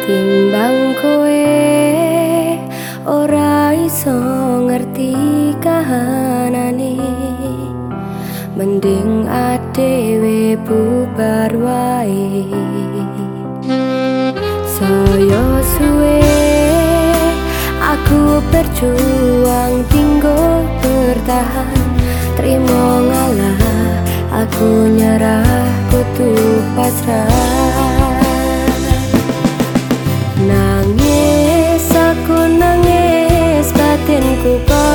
Timbang kowe ora iso ngerti kahanane. Mending adewe bubar wae. Saya suwe aku berjuang tinggo bertahan. Terima ngalah aku nyerah kutu pasrah. culpa.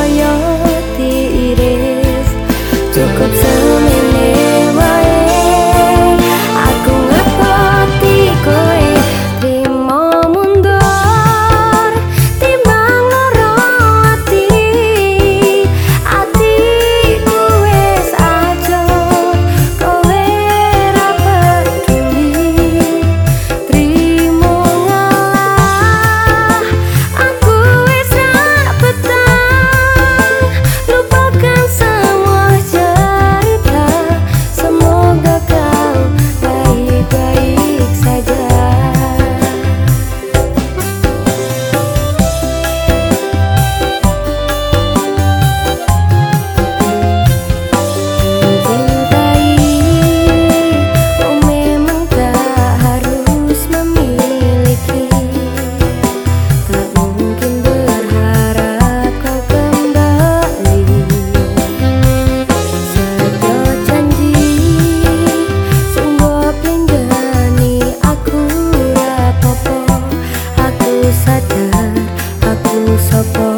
sadar aku sopo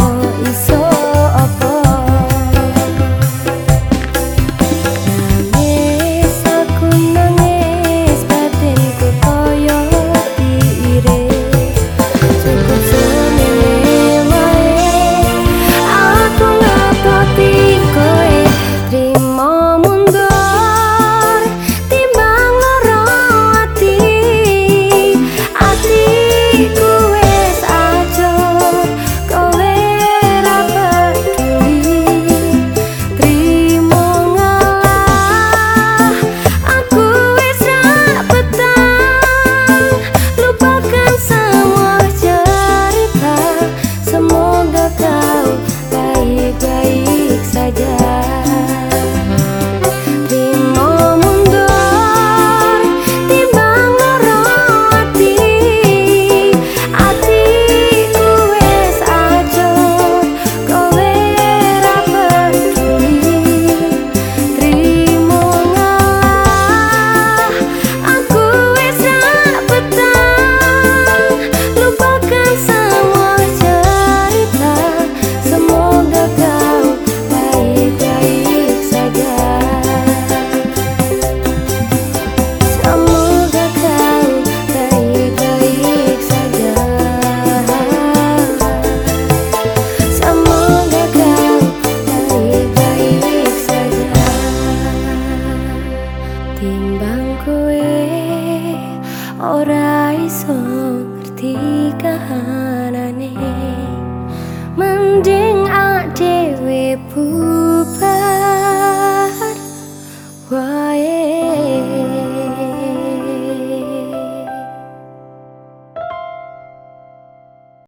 timbang kue ora iso ngerti kahanane. Mending ak dhewe